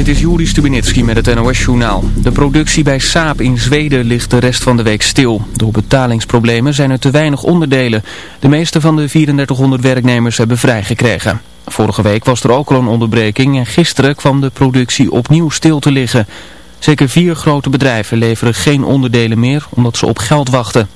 Dit is Juri Stubinitski met het NOS-journaal. De productie bij Saab in Zweden ligt de rest van de week stil. Door betalingsproblemen zijn er te weinig onderdelen. De meeste van de 3400 werknemers hebben vrijgekregen. Vorige week was er ook al een onderbreking en gisteren kwam de productie opnieuw stil te liggen. Zeker vier grote bedrijven leveren geen onderdelen meer omdat ze op geld wachten.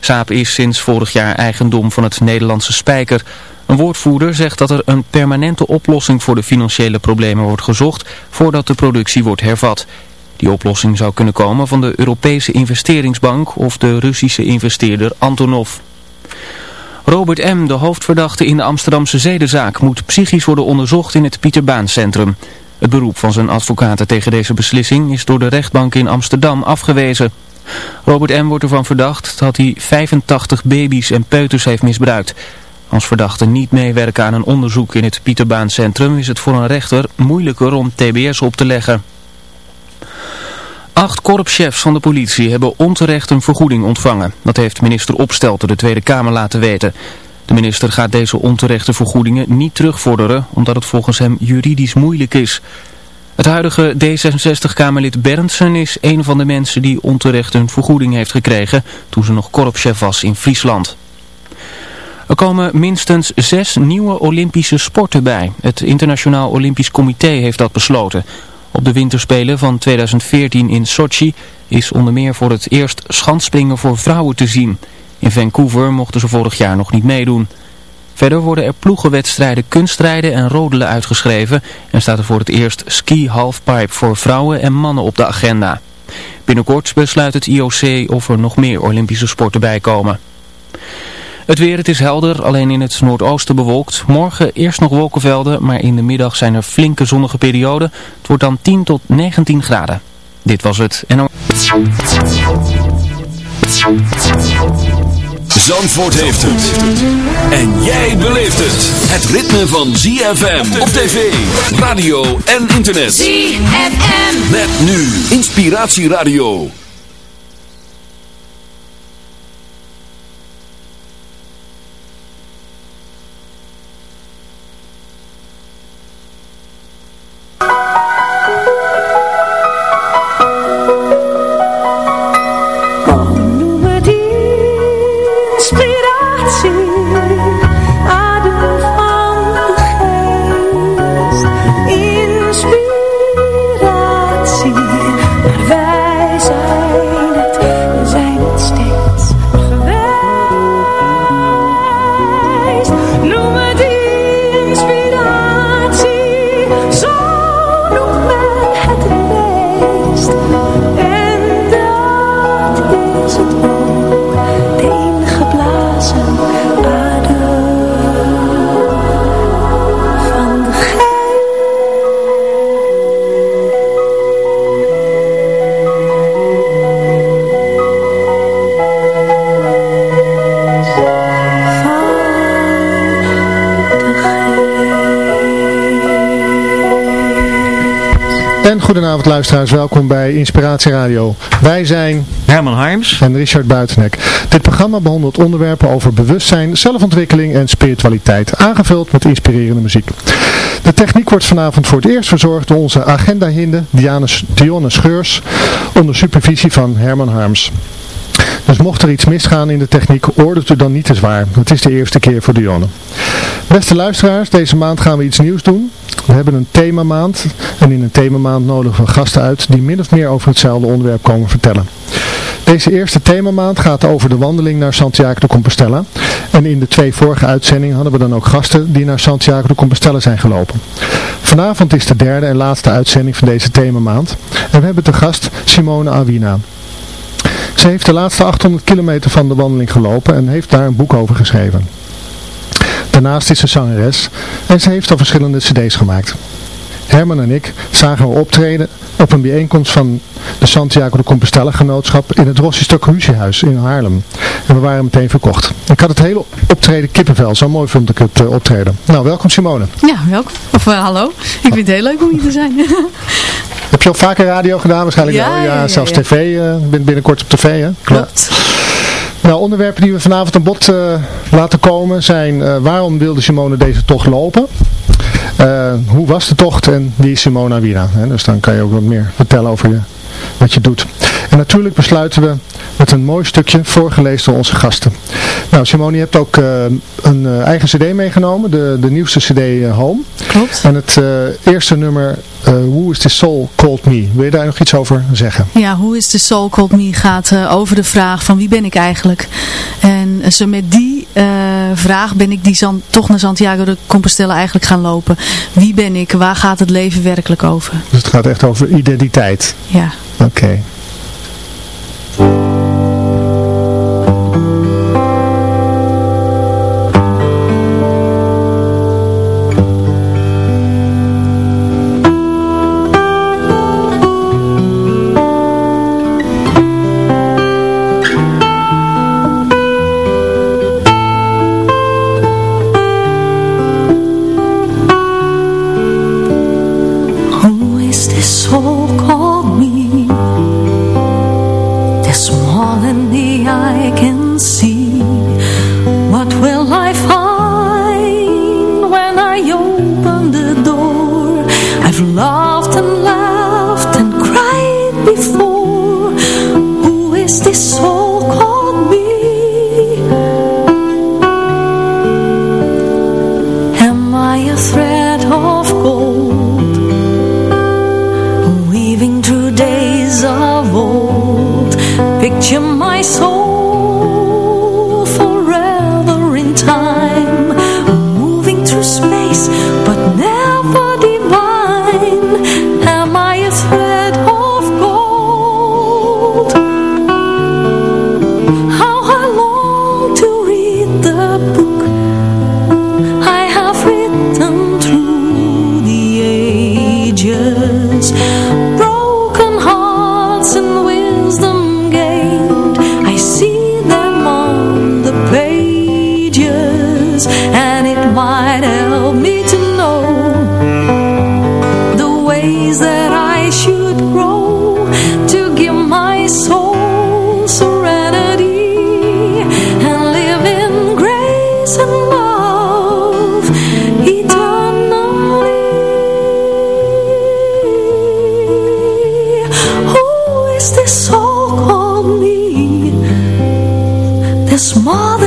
Saab is sinds vorig jaar eigendom van het Nederlandse Spijker... Een woordvoerder zegt dat er een permanente oplossing voor de financiële problemen wordt gezocht voordat de productie wordt hervat. Die oplossing zou kunnen komen van de Europese investeringsbank of de Russische investeerder Antonov. Robert M., de hoofdverdachte in de Amsterdamse zedenzaak, moet psychisch worden onderzocht in het Pieterbaancentrum. Het beroep van zijn advocaten tegen deze beslissing is door de rechtbank in Amsterdam afgewezen. Robert M. wordt ervan verdacht dat hij 85 baby's en peuters heeft misbruikt. Als verdachten niet meewerken aan een onderzoek in het Pieterbaancentrum is het voor een rechter moeilijker om tbs op te leggen. Acht korpschefs van de politie hebben onterecht een vergoeding ontvangen. Dat heeft minister Opstelten de Tweede Kamer laten weten. De minister gaat deze onterechte vergoedingen niet terugvorderen, omdat het volgens hem juridisch moeilijk is. Het huidige D66-Kamerlid Berndsen is een van de mensen die onterecht een vergoeding heeft gekregen toen ze nog korpschef was in Friesland. Er komen minstens zes nieuwe Olympische sporten bij. Het Internationaal Olympisch Comité heeft dat besloten. Op de winterspelen van 2014 in Sochi is onder meer voor het eerst schanspringen voor vrouwen te zien. In Vancouver mochten ze vorig jaar nog niet meedoen. Verder worden er ploegenwedstrijden kunstrijden en rodelen uitgeschreven en staat er voor het eerst ski halfpipe voor vrouwen en mannen op de agenda. Binnenkort besluit het IOC of er nog meer Olympische sporten bij komen. Het weer, het is helder, alleen in het noordoosten bewolkt. Morgen eerst nog wolkenvelden, maar in de middag zijn er flinke zonnige perioden. Het wordt dan 10 tot 19 graden. Dit was het. En... Zandvoort heeft het. En jij beleeft het. Het ritme van ZFM op tv, radio en internet. ZFM. Met nu Inspiratieradio. Luisteraars, welkom bij Inspiratie Radio. Wij zijn Herman Harms en Richard Buitenek. Dit programma behandelt onderwerpen over bewustzijn, zelfontwikkeling en spiritualiteit, aangevuld met inspirerende muziek. De techniek wordt vanavond voor het eerst verzorgd door onze agenda-hinde Dionne Scheurs onder supervisie van Herman Harms. Dus mocht er iets misgaan in de techniek, oordeelt u dan niet te zwaar. Het is de eerste keer voor Dionne. Beste luisteraars, deze maand gaan we iets nieuws doen. We hebben een themamaand en in een themamaand nodigen we gasten uit die min of meer over hetzelfde onderwerp komen vertellen. Deze eerste themamaand gaat over de wandeling naar Santiago de Compostela. En in de twee vorige uitzendingen hadden we dan ook gasten die naar Santiago de Compostela zijn gelopen. Vanavond is de derde en laatste uitzending van deze themamaand. En we hebben te gast Simone Awina. Ze heeft de laatste 800 kilometer van de wandeling gelopen en heeft daar een boek over geschreven. Daarnaast is ze zangeres en ze heeft al verschillende cd's gemaakt. Herman en ik zagen haar optreden op een bijeenkomst van de Santiago de Compostela genootschap in het Rossistok Ruziehuis in Haarlem. En we waren meteen verkocht. Ik had het hele optreden kippenvel, zo mooi vond ik het uh, optreden. Nou, welkom Simone. Ja, welkom. Of uh, hallo. Ik vind het heel leuk om hier te zijn. Heb je al vaker radio gedaan waarschijnlijk ja, wel? Ja, ja, ja zelfs ja. tv, uh, binnenkort op tv hè? Klopt. Nou, onderwerpen die we vanavond aan bod uh, laten komen zijn uh, waarom wilde Simone deze tocht lopen? hoe was de tocht en wie is Simona Wina? Dus dan kan je ook wat meer vertellen over wat je doet. En natuurlijk besluiten we met een mooi stukje voorgelezen door onze gasten. Nou Simone, je hebt ook een eigen cd meegenomen, de, de nieuwste cd Home. Klopt. En het eerste nummer Who is the Soul Called Me? Wil je daar nog iets over zeggen? Ja, Who is the Soul Called Me gaat over de vraag van wie ben ik eigenlijk? En zo met die vraag ben ik die zand, toch naar Santiago de Compostela eigenlijk gaan lopen. Wie ben ik? Waar gaat het leven werkelijk over? Dus het gaat echt over identiteit? Ja. Oké. the small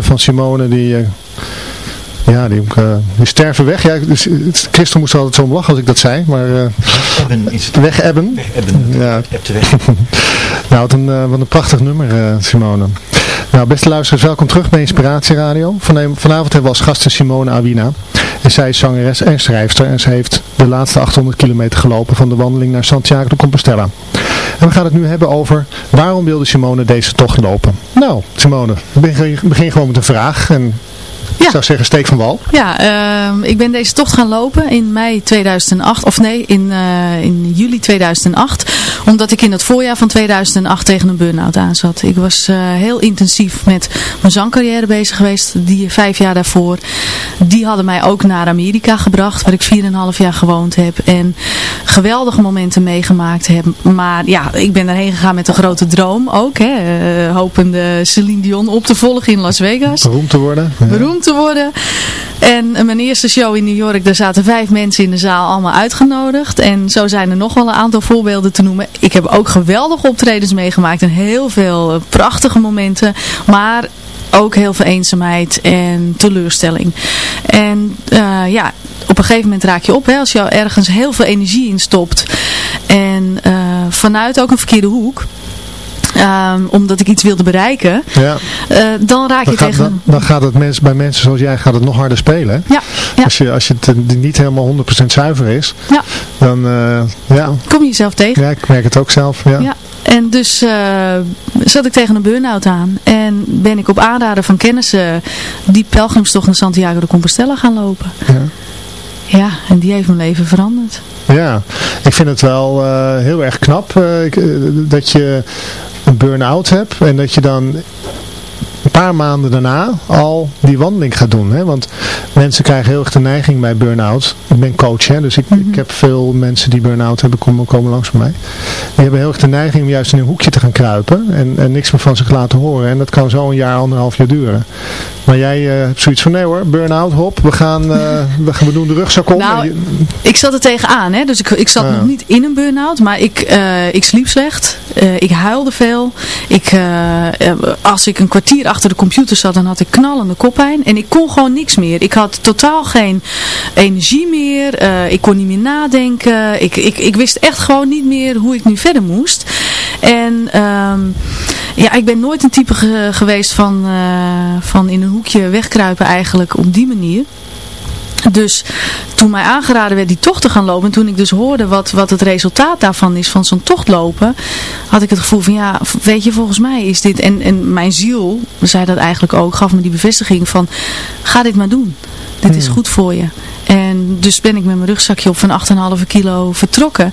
van Simone die... Uh, ja, die, uh, die, sterven weg. Ja, dus, Christel moest altijd zo om lachen als ik dat zei. Maar, uh, weg ebben. Weg ebben. Ja. Weg. nou, wat een, wat een prachtig nummer, Simone. Nou, beste luisteraars, welkom terug bij Inspiratie Radio. Vanavond hebben we als gasten Simone Awina. En zij is zangeres en schrijfster. En ze heeft de laatste 800 kilometer gelopen van de wandeling naar Santiago de Compostela. En we gaan het nu hebben over waarom wilde Simone deze tocht lopen? Nou, Simone, begin, begin gewoon met een vraag en ik zou zeggen, steek van wal. Ja, uh, ik ben deze tocht gaan lopen in mei 2008, of nee, in, uh, in juli 2008. Omdat ik in het voorjaar van 2008 tegen een burn-out aan zat. Ik was uh, heel intensief met mijn zangcarrière bezig geweest, die vijf jaar daarvoor. Die hadden mij ook naar Amerika gebracht, waar ik 4,5 jaar gewoond heb. En geweldige momenten meegemaakt heb. Maar ja, ik ben daarheen gegaan met een grote droom ook. Hè, uh, hopende Celine Dion op te volgen in Las Vegas. Beroemd te worden. Ja. Beroemd te worden. En mijn eerste show in New York, daar zaten vijf mensen in de zaal allemaal uitgenodigd. En zo zijn er nog wel een aantal voorbeelden te noemen. Ik heb ook geweldige optredens meegemaakt en heel veel prachtige momenten. Maar ook heel veel eenzaamheid en teleurstelling. En uh, ja, op een gegeven moment raak je op hè, als je ergens heel veel energie in stopt. En vanuit ook een verkeerde hoek. Um, omdat ik iets wilde bereiken, ja. uh, dan raak dan je gaat, tegen... Dan, dan, gaat het mens, bij mensen zoals jij gaat het nog harder spelen. Ja, ja. Als, je, als je het niet helemaal 100% zuiver is, ja. dan uh, ja. kom je jezelf tegen. Ja, ik merk het ook zelf. Ja. ja. En dus uh, zat ik tegen een burn-out aan. En ben ik op aanraden van kennissen die pelgrimstocht naar Santiago de Compostela gaan lopen. Ja. Ja, en die heeft mijn leven veranderd. Ja, ik vind het wel uh, heel erg knap ik, uh, dat je een burn-out hebt en dat je dan paar maanden daarna al die wandeling gaat doen. Hè? Want mensen krijgen heel erg de neiging bij burn-out. Ik ben coach, hè? dus ik, mm -hmm. ik heb veel mensen die burn-out hebben komen, komen langs bij mij. Die hebben heel erg de neiging om juist in een hoekje te gaan kruipen en, en niks meer van zich laten horen. En dat kan zo een jaar, anderhalf jaar duren. Maar jij uh, hebt zoiets van, nee hoor, burn-out, hop, we gaan, uh, we gaan we doen de rugzak om. Nou, je... ik zat er tegenaan, hè? dus ik, ik zat Ja. nog niet in een burn-out, maar ik, uh, ik sliep slecht, ik huilde veel. Ik, als ik een kwartier achter de computer zat, dan had ik knallende koppijn en ik kon gewoon niks meer. Ik had totaal geen energie meer, ik kon niet meer nadenken, ik, ik, ik wist echt gewoon niet meer hoe ik nu verder moest. En um, ja, ik ben nooit een type ge geweest van, uh, van in een hoekje wegkruipen eigenlijk op die manier. Dus toen mij aangeraden werd die tocht te gaan lopen, en toen ik dus hoorde wat, wat het resultaat daarvan is, van zo'n tocht lopen, had ik het gevoel van ja, weet je, volgens mij is dit, en, en mijn ziel zei dat eigenlijk ook, gaf me die bevestiging van, ga dit maar doen. Dit hmm. is goed voor je. En dus ben ik met mijn rugzakje op van 8,5 kilo vertrokken.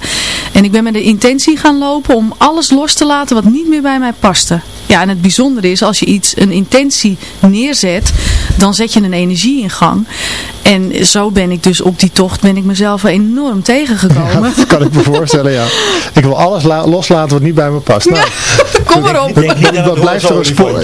En ik ben met de intentie gaan lopen om alles los te laten wat niet meer bij mij paste. Ja, en het bijzondere is, als je iets, een intentie neerzet, dan zet je een energie in gang. En zo ben ik dus op die tocht, ben ik mezelf enorm tegengekomen. Ja, dat kan ik me voorstellen, ja. Ik wil alles loslaten wat niet bij me past. Nou, Kom maar op. Dan blijft er een spoor,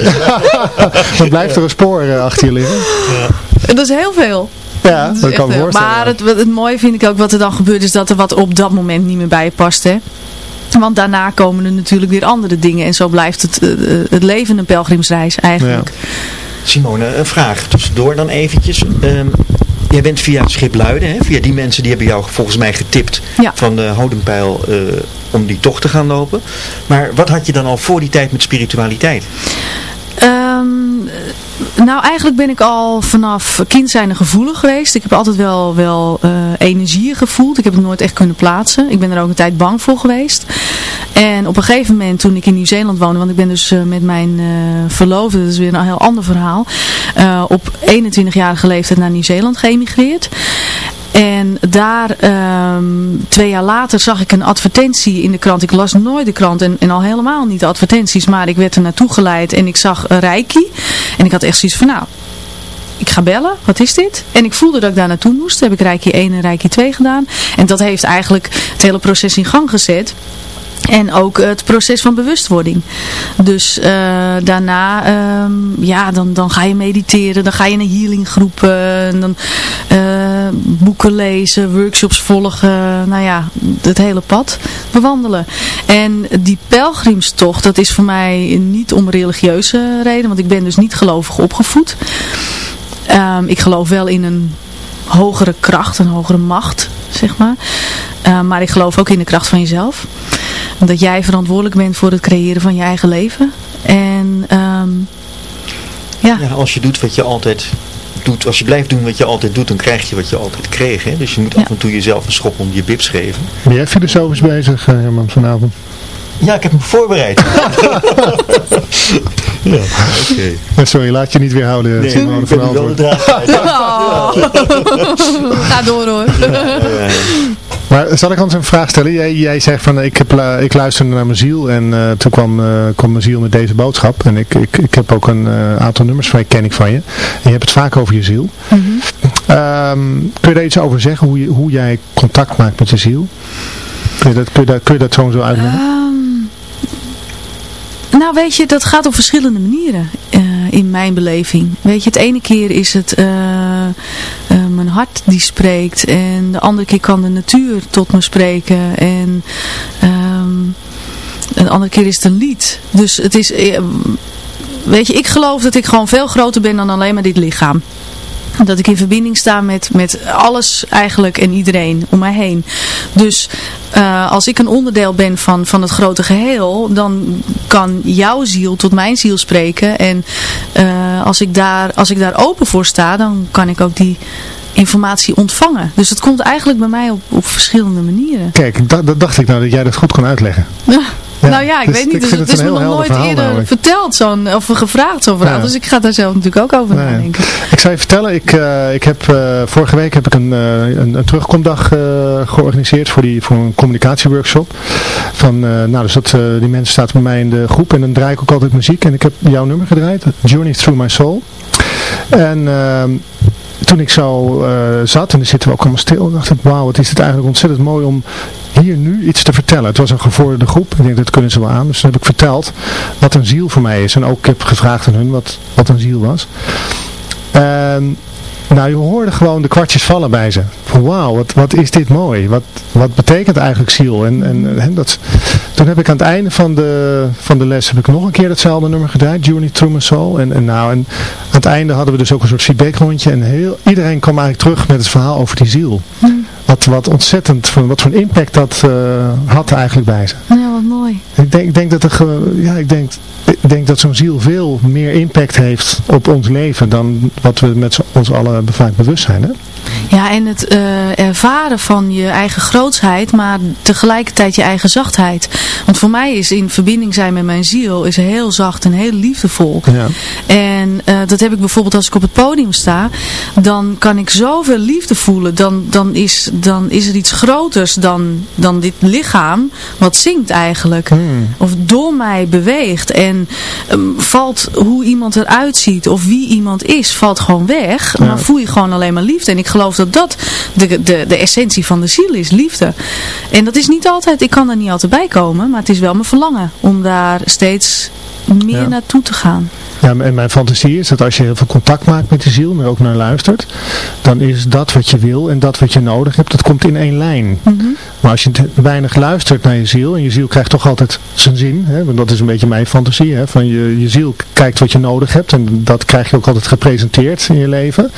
dan blijft er een spoor achter je liggen. Ja. Dat is heel veel. Ja, dat, dat kan voorstellen. Maar het, het mooie vind ik ook wat er dan gebeurt is dat er wat op dat moment niet meer bij je past. Hè? Want daarna komen er natuurlijk weer andere dingen. En zo blijft het, uh, het leven een pelgrimsreis eigenlijk. Ja. Simone, een vraag tussendoor dan eventjes. Um, jij bent via het schip Luiden, hè? via die mensen die hebben jou volgens mij getipt ja. van de Hodenpijl uh, om die tocht te gaan lopen. Maar wat had je dan al voor die tijd met spiritualiteit? Nou, eigenlijk ben ik al vanaf kind zijnde gevoelig geweest. Ik heb altijd wel, wel uh, energieën gevoeld. Ik heb het nooit echt kunnen plaatsen. Ik ben er ook een tijd bang voor geweest. En op een gegeven moment toen ik in Nieuw-Zeeland woonde, want ik ben dus uh, met mijn uh, verloofde, dat is weer een heel ander verhaal, op 21-jarige leeftijd naar Nieuw-Zeeland geëmigreerd. En daar, um, twee jaar later, zag ik een advertentie in de krant. Ik las nooit de krant en, en al helemaal niet de advertenties. Maar ik werd er naartoe geleid en ik zag Reiki. En ik had echt zoiets van, nou, ik ga bellen. Wat is dit? En ik voelde dat ik daar naartoe moest. Heb ik Reiki 1 en Reiki 2 gedaan. En dat heeft eigenlijk het hele proces in gang gezet. En ook het proces van bewustwording. Dus uh, daarna, um, ja, dan, dan ga je mediteren, dan ga je naar healinggroepen, dan uh, boeken lezen, workshops volgen, nou ja, het hele pad bewandelen. En die pelgrimstocht, dat is voor mij niet om religieuze reden, want ik ben dus niet gelovig opgevoed. Um, ik geloof wel in een hogere kracht, een hogere macht, zeg maar. Uh, maar ik geloof ook in de kracht van jezelf. Dat jij verantwoordelijk bent voor het creëren van je eigen leven. En um, ja. ja. Als je doet wat je altijd doet, als je blijft doen wat je altijd doet, dan krijg je wat je altijd kreeg. Hè? Dus je moet ja. af en toe jezelf een schop onder je bips geven. Ben jij filosofisch bezig, Herman, vanavond? Ja, ik heb hem voorbereid. ja, oké. Sorry, laat je niet weer houden, Nee, Simone ik ben wel de. Oh. Ga door hoor. Ja, ja. Maar zal ik anders een vraag stellen? Jij, jij zegt van ik, heb, ik luisterde naar mijn ziel en eh, toen kwam, eh, kwam mijn ziel met deze boodschap. En ik, ik, ik heb ook een eh, aantal nummers van je, ken ik van je. En je hebt het vaak over je ziel. Ehm, kun je daar iets over zeggen, hoe, je, hoe jij contact maakt met je ziel? Kun je dat, kun je dat, kun je dat zo en zo uitleggen? Ehm, nou weet je, dat gaat op verschillende manieren in mijn beleving. Weet je, het ene keer is het mijn hart die spreekt en de andere keer kan de natuur tot me spreken en ehm, een andere keer is het een lied. Dus het is, eh, weet je, ik geloof dat ik gewoon veel groter ben dan alleen maar dit lichaam. Dat ik in verbinding sta met, met alles eigenlijk en iedereen om mij heen. Dus eh, als ik een onderdeel ben van, van het grote geheel, dan kan jouw ziel tot mijn ziel spreken. En eh, als, ik daar, als ik daar open voor sta, dan kan ik ook die informatie ontvangen. Dus het komt eigenlijk bij mij op, op verschillende manieren. Kijk, dat, dacht ik nou dat jij dat goed kon uitleggen. Ja. Nou ja, ik dus weet niet. Dus het het is me nog nooit verhaal eerder namelijk. verteld zo'n, of gevraagd zo'n verhaal. Ja. Dus ik ga daar zelf natuurlijk ook over nadenken. Ik zou je vertellen, ik, eh, ik heb, eh, vorige week heb ik een, eh, een, een terugkomdag georganiseerd voor, die, voor een communicatieworkshop. Van, nou, dus dat, die mensen staan bij mij in de groep en dan draai ik ook altijd muziek. En ik heb jouw nummer gedraaid, Journey Through My Soul. En ehm, toen ik zo zat, en dan zitten we ook allemaal stil, dacht ik, wauw, wat is het eigenlijk ontzettend mooi om hier nu iets te vertellen. Het was een gevorderde groep, ik denk dat kunnen ze wel aan. Dus toen heb ik verteld wat een ziel voor mij is. En ook ik heb gevraagd aan hun wat, wat een ziel was. En nou, je hoorde gewoon de kwartjes vallen bij ze. Van wauw, wat, wat is dit mooi. Wat, wat betekent eigenlijk ziel? En, en, dat, toen heb ik aan het einde van de, van de les heb ik nog een keer datzelfde nummer gedraaid. Journey My Soul. En, en, nou, en aan het einde hadden we dus ook een soort feedbackrondje. En heel, iedereen kwam eigenlijk terug met het verhaal over die ziel. Wat, wat ontzettend, van- wat voor een impact dat eh, had eigenlijk bij ze. Ja, wat mooi. Ik denk, ik denk dat, er, ja, ik denk, ik denk dat zo'n ziel veel meer impact heeft op ons leven dan wat we met ons allen vaak bewust zijn. Hè? Ja, en het eh, ervaren van je eigen grootsheid, maar tegelijkertijd je eigen zachtheid. Want voor mij is in verbinding zijn met mijn ziel is heel zacht en heel liefdevol. Ja. En eh, dat heb ik bijvoorbeeld als ik op het podium sta, dan kan ik zoveel liefde voelen. Dan, dan, is, dan is er iets groters dan, dan dit lichaam wat zingt eigenlijk. Hmm. Of door mij beweegt. En ehm, valt hoe iemand eruit ziet of wie iemand is, valt gewoon weg. Ja. Dan voel je gewoon alleen maar liefde. En ik geloof dat dat de, de, de essentie van de ziel is, liefde. En dat is niet altijd, ik kan daar niet altijd bij komen, maar het is wel mijn verlangen om daar steeds meer Ja. naartoe te gaan. Ja, en mijn fantasie is dat als je heel veel contact maakt met de ziel, maar ook naar luistert, dan is dat wat je wil en dat wat je nodig hebt, dat komt in één lijn. Maar als je te weinig luistert naar je ziel, en je ziel krijgt toch altijd zijn zin, hè, want dat is een beetje mijn fantasie, hè, van je, je ziel kijkt wat je nodig hebt en dat krijg je ook altijd gepresenteerd in je leven.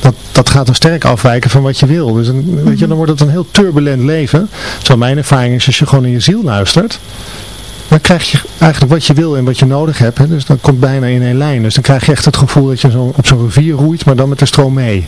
Dat, dat gaat dan sterk afwijken van wat je wil. Dus een, weet je, dan wordt het een heel turbulent leven. Zo mijn ervaring is als je gewoon in je ziel luistert, dan krijg je eigenlijk wat je wil en wat je nodig hebt. Hè? Dus dat komt bijna in één lijn. Dus dan krijg je echt het gevoel dat je zo op zo'n rivier roeit, maar dan met de stroom mee.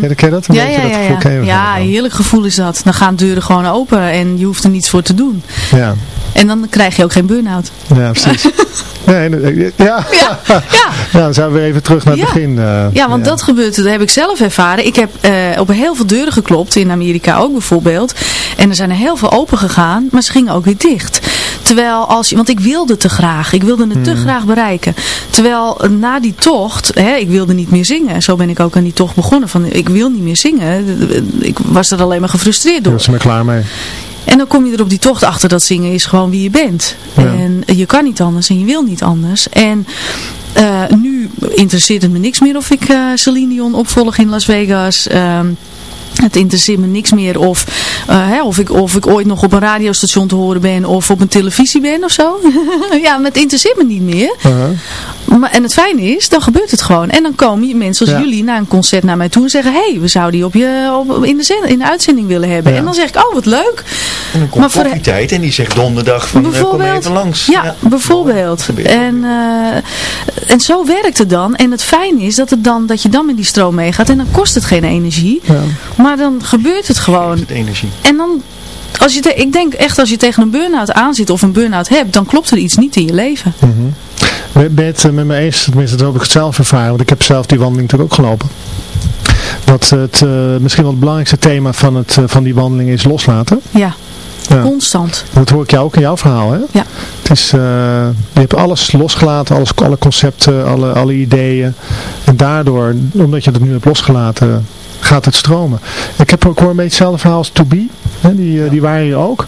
Ja, ken je dat? Een Ja, beetje ja, dat ja, ken je ja. ja, heerlijk gevoel is dat. Dan gaan deuren gewoon open en je hoeft er niets voor te doen. ja. En dan krijg je ook geen burn-out. Ja, precies. nee, nee, ja. Ja, ja. Nou, dan zijn we even terug naar het Ja. begin. eh, Ja, want dat gebeurt, dat heb ik zelf ervaren. Ik heb eh, op heel veel deuren geklopt, in Amerika ook bijvoorbeeld. En er zijn er heel veel open gegaan, maar ze gingen ook weer dicht. Terwijl als je, want ik wilde te graag, ik wilde het te graag bereiken. Terwijl eh, na die tocht, hè, ik wilde niet meer zingen. Zo ben ik ook aan die tocht begonnen. Van, ik wil niet meer zingen. Ik was er alleen maar gefrustreerd Daar door. was ze maar klaar mee. En dan kom je er op die tocht achter dat zingen is gewoon wie je bent. Ja. En je kan niet anders en je wil niet anders. En eh, nu interesseert het me niks meer of ik eh Celine Dion opvolg in Las Vegas. Ehm, het interesseert me niks meer of, eh, hè, of, ik, of ik ooit nog op een radiostation te horen ben of op een televisie ben of zo. ja, maar het interesseert me niet meer. Maar, en het fijne is, dan gebeurt het gewoon. En dan komen mensen als Ja. jullie na een concert naar mij toe en zeggen... hé, hey, we zouden die op je, op, in, de zin, in de uitzending willen hebben. Ja. En dan zeg ik, oh, wat leuk. En dan komt Maar voor- koffietijd en die zegt donderdag van eh, kom Bijvoorbeeld. even langs. Ja, bijvoorbeeld. En, eh, en zo werkt het dan. En het fijne is dat, het dan, dat je dan met die stroom meegaat. En dan kost het geen energie. Ja. Maar dan gebeurt het gewoon. Het energie. En dan als je ik denk echt als je tegen een burn-out aanzit of een burn-out hebt, dan klopt er iets niet in je leven. Mm Ben je het met me eens, tenminste dat heb ik het zelf ervaren, want ik heb zelf die wandeling natuurlijk ook gelopen. Dat het misschien wel het belangrijkste thema van, het, van die wandeling is loslaten. Ja. Constant. Dat hoor ik jou ook in jouw verhaal, hè? Ja. Het is, uh, je hebt alles losgelaten, alles, alle concepten, alle, alle ideeën. En daardoor, omdat je het nu hebt losgelaten, gaat het stromen. Ik, heb, ook hoor een beetje hetzelfde verhaal als To Be. Hè? Die, uh, die waren hier ook.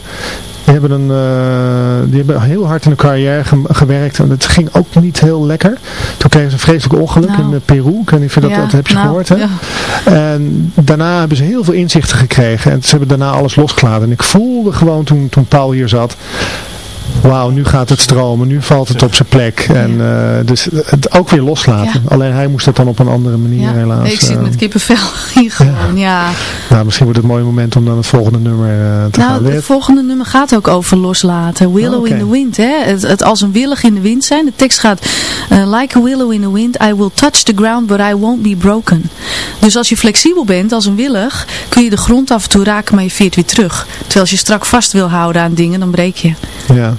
Die hebben, een, uh, die hebben heel hard in de carrière gewerkt en het ging ook niet heel lekker. Toen kregen ze een vreselijk ongeluk nou. in Peru. Ik weet niet of je dat, dat heb je nou, gehoord. Hè? Ja. En daarna hebben ze heel veel inzichten gekregen en ze hebben daarna alles losgelaten. En ik voelde gewoon toen, toen Paul hier zat, wauw, nu gaat het stromen, nu valt het op zijn plek. En uh, dus het ook weer loslaten. Alleen hij moest het dan op een andere manier ja. helaas. Ik zit met kippenvel hier gewoon, ja. Nou, misschien wordt het een mooi moment om dan het volgende nummer uh, te nou, gaan. Nou, het volgende nummer gaat ook over loslaten. Willow oh, okay. in the wind, hè. Het, het, als een willig in de wind zijn. De tekst gaat, like a willow in the wind, I will touch the ground, but I won't be broken. Dus als je flexibel bent, als een willig, kun je de grond af en toe raken, maar je veert weer terug. Terwijl als je strak vast wil houden aan dingen, dan breek je. Ja.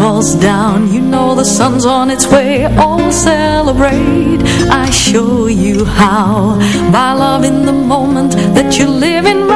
Falls down. You know the sun's on its way. All celebrate. I show you how. By loving the moment That you live right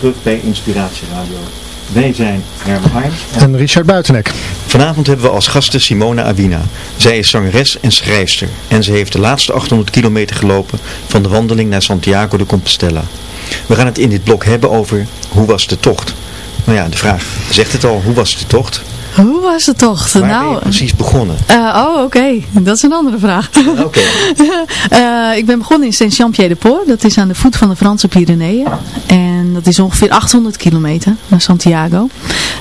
terug bij Inspiratie Radio. Wij zijn Herman Harms en Richard Buitenek. Vanavond hebben we als gasten Simona Avina. Zij is zangeres en schrijfster en ze heeft de laatste 800 kilometer gelopen van de wandeling naar Santiago de Compostela. We gaan het in dit blok hebben over hoe was de tocht. Nou ja, de vraag zegt het al, hoe was de tocht? Hoe was de tocht? Waar nou, ben je precies begonnen? Uh, oh, oké. Dat is een andere vraag. Oké. uh, ik ben begonnen in Saint-Jean-Pied-de-Port. Dat is aan de voet van de Franse Pyreneeën. En dat is ongeveer 800 kilometer naar Santiago.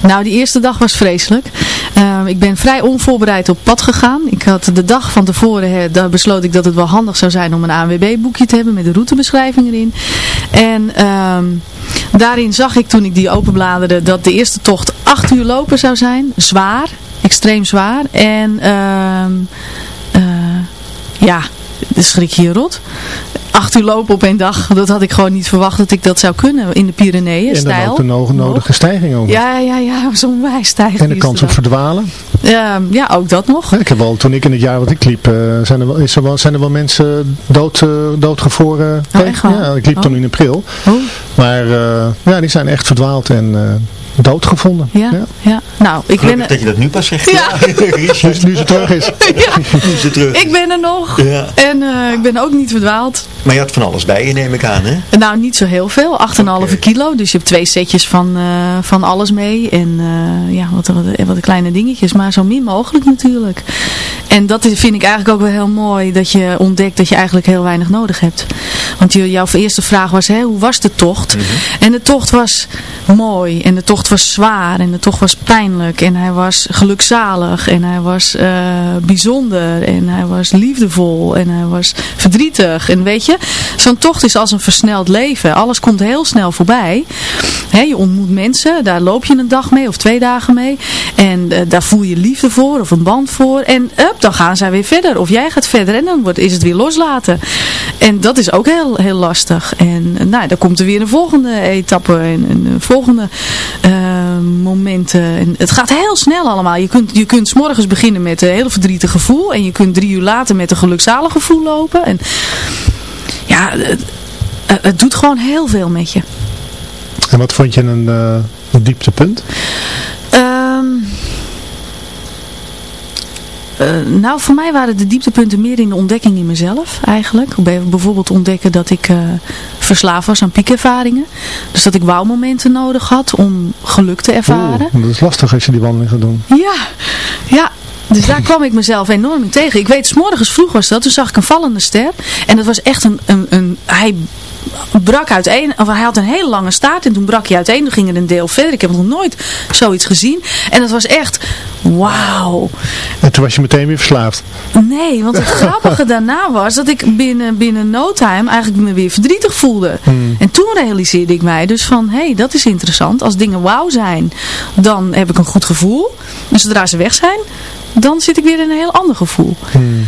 Nou, die eerste dag was vreselijk. Uh, ik ben vrij onvoorbereid op pad gegaan. Ik had de dag van tevoren daar besloot ik dat het wel handig zou zijn om een ANWB boekje te hebben met de routebeschrijving erin. En... Um, Daarin zag ik toen ik die openbladerde dat de eerste tocht acht uur lopen zou zijn. Zwaar, extreem zwaar. En ehm uh, ja, schrik je rot acht uur lopen op één dag. Dat had ik gewoon niet verwacht dat ik dat zou kunnen in de Pyreneeën. En dan ook de no nodige stijging ook. Ja, ja, ja, zo'n stijging. En de kans op verdwalen. Ja, ja, ook dat nog. ik heb wel, toen ik in het jaar wat ik liep, uh, zijn, er wel, is er wel, zijn er wel mensen dood, uh, doodgevroren. Oh, ja, ik liep oh. toen in april. Oh. Maar uh, ja, die zijn echt verdwaald en doodgevonden. Ja, ja. ja. Nou, ik Gelukkig ben... dat je dat nu pas zegt. Ja. nu ze terug is. ja. nu ze terug Ik ben er nog. Ja. En uh, ik ben ook niet verdwaald. Maar je had van alles bij je, neem ik aan, hè? Nou, niet zo heel veel. 8,5 Oké. kilo. Dus je hebt twee setjes van, uh, van alles mee. En uh, ja, wat, wat, wat kleine dingetjes. Maar zo min mogelijk natuurlijk. En dat is, vind ik eigenlijk ook wel heel mooi. Dat je ontdekt dat je eigenlijk heel weinig nodig hebt. Want je, jouw eerste vraag was, hè, hoe was de tocht? Mhm. En de tocht was mooi. En de tocht was zwaar. En de tocht was pijnlijk. En hij was gelukzalig. En hij was uh, bijzonder. En hij was liefdevol. En hij was verdrietig. En weet je, zo'n tocht is als een versneld leven. Alles komt heel snel voorbij. He, je ontmoet mensen. Daar loop je een dag mee of twee dagen mee. En uh, daar voel je liefde voor of een band voor. En up, dan gaan zij weer verder. Of jij gaat verder. En dan wordt, is het weer loslaten. En dat is ook heel, heel lastig. En nou, dan komt er weer een volgende etappe. En een volgende momenten. En het gaat heel snel allemaal. Je kunt, je kunt s morgens beginnen met een heel verdrietig gevoel. En je kunt drie uur later met een gelukzalig gevoel lopen. En ja, het, het doet gewoon heel veel met je. En wat vond je een, uh, dieptepunt? Um, uh, nou, voor mij waren de dieptepunten meer in de ontdekking in mezelf eigenlijk. Bijvoorbeeld ontdekken dat ik uh, verslaafd was aan piekervaringen. Dus dat ik wauwmomenten nodig had om geluk te ervaren. Oeh, dat is lastig als je die wandeling gaat doen. Ja, ja. Dus daar kwam ik mezelf enorm in tegen. Ik weet, s morgens vroeg was dat. Toen zag ik een vallende ster. En dat was echt een... een, een hij brak uiteen. Of hij had een hele lange staart. En toen brak hij uiteen. Toen ging er een deel verder. Ik heb nog nooit zoiets gezien. En dat was echt... Wauw. En toen was je meteen weer verslaafd. Nee, want het grappige daarna was dat ik binnen, binnen no time eigenlijk me weer verdrietig voelde. Hmm. En toen realiseerde ik mij dus van, hé, hey, dat is interessant. Als dingen wauw zijn, dan heb ik een goed gevoel. En zodra ze weg zijn, dan zit ik weer in een heel ander gevoel. Hmm.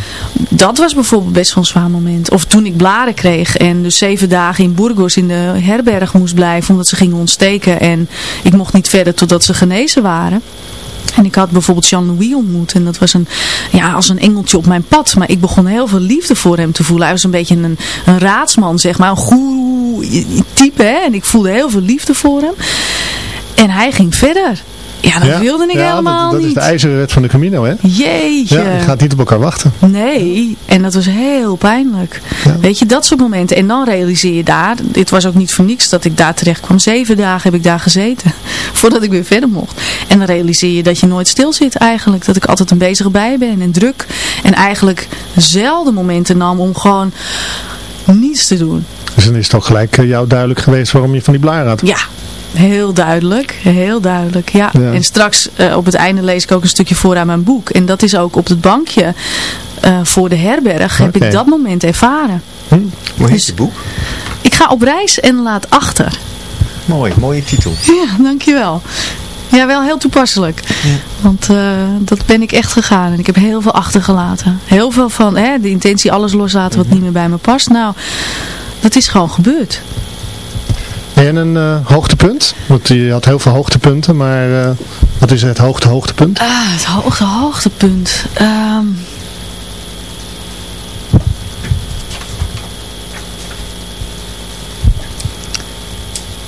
Dat was bijvoorbeeld best wel een zwaar moment. Of toen ik blaren kreeg en dus zeven dagen in Burgos in de herberg moest blijven omdat ze gingen ontsteken. En ik mocht niet verder totdat ze genezen waren. En ik had bijvoorbeeld Jean-Louis ontmoet. En dat was een, ja, als een engeltje op mijn pad. Maar ik begon heel veel liefde voor hem te voelen. Hij was een beetje een, een raadsman, zeg maar. Een goeroe type, hè. En ik voelde heel veel liefde voor hem. En hij ging verder. Ja, dat ja, wilde ik ja, helemaal dat, dat niet. is de ijzeren wet van de Camino, hè? Jeetje. Ja, je gaat niet op elkaar wachten. Nee, en dat was heel pijnlijk. Ja. Weet je, dat soort momenten. En dan realiseer je daar, dit was ook niet voor niks dat ik daar terecht kwam. Zeven dagen heb ik daar gezeten, voordat ik weer verder mocht. En dan realiseer je dat je nooit stil zit eigenlijk. Dat ik altijd een bezige bij ben en druk. En eigenlijk zelden momenten nam om gewoon niets te doen. Dus dan is het ook gelijk uh, jou duidelijk geweest waarom je van die blaar had. Ja, Heel duidelijk, heel duidelijk, ja. Ja. En straks uh, op het einde lees ik ook een stukje voor aan mijn boek. En dat is ook op het bankje uh, voor de herberg heb ik dat moment ervaren. Hm? Hoe heet Dus- je boek? Ik ga op reis en laat achter. Mooi, mooie titel. Ja, dankjewel. Ja, wel heel toepasselijk. Want uh, dat ben ik echt gegaan. En ik heb heel veel achtergelaten. Heel veel van hè, de intentie alles loslaten wat niet meer bij me past. Nou, dat is gewoon gebeurd. En een uh, hoogtepunt? Want je had heel veel hoogtepunten, maar uh, wat is het hoogte hoogtepunt? Ah, het hoogte hoogtepunt. Um...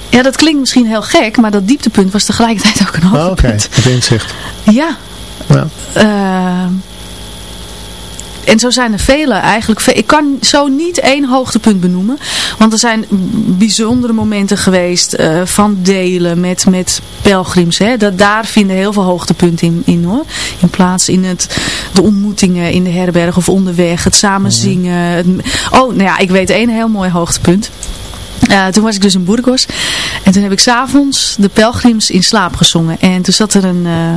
Ja, dat klinkt misschien heel gek, maar dat dieptepunt was tegelijkertijd ook een Ah, Oké, hoogtepunt. het inzicht. Ja. Ja. Uh, en zo zijn er vele eigenlijk. Ik kan zo niet één hoogtepunt benoemen. Want er zijn bijzondere momenten geweest uh, van delen met, met pelgrims. Hè. Dat, daar vinden heel veel hoogtepunten in, in hoor. In plaats in het, de ontmoetingen in de herberg of onderweg. Het samen zingen. Het, oh, nou ja, ik weet één heel mooi hoogtepunt. Uh, toen was ik dus in Burgos. En toen heb ik s'avonds de pelgrims in slaap gezongen. En toen zat er een, uh,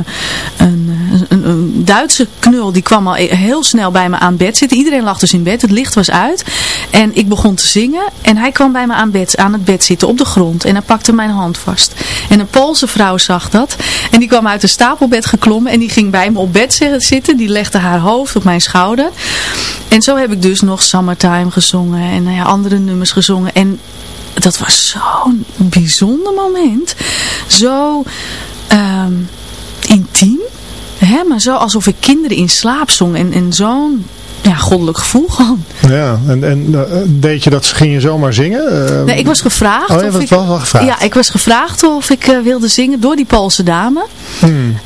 een een, een, Duitse knul die kwam al e- heel snel bij me aan bed zitten. Iedereen lag dus in bed, het licht was uit. En ik begon te zingen en hij kwam bij me aan, bed, aan het bed zitten op de grond. En hij pakte mijn hand vast. En een Poolse vrouw zag dat. En die kwam uit een stapelbed geklommen en die ging bij me op bed zitten. Die legde haar hoofd op mijn schouder. En zo heb ik dus nog Summertime gezongen en nou ja, andere nummers gezongen. En dat was zo'n bijzonder moment. Zo ehm. Hè, maar zo alsof ik kinderen in slaap zong. En, en zo'n ja, goddelijk gevoel gewoon. Ja, en, en uh, deed je dat, ging je zomaar zingen? Uh, nee, ik was gevraagd. Oh, je was wel, wel gevraagd? Ja, ik was gevraagd of ik uh, wilde zingen door die Poolse dame. Hmm.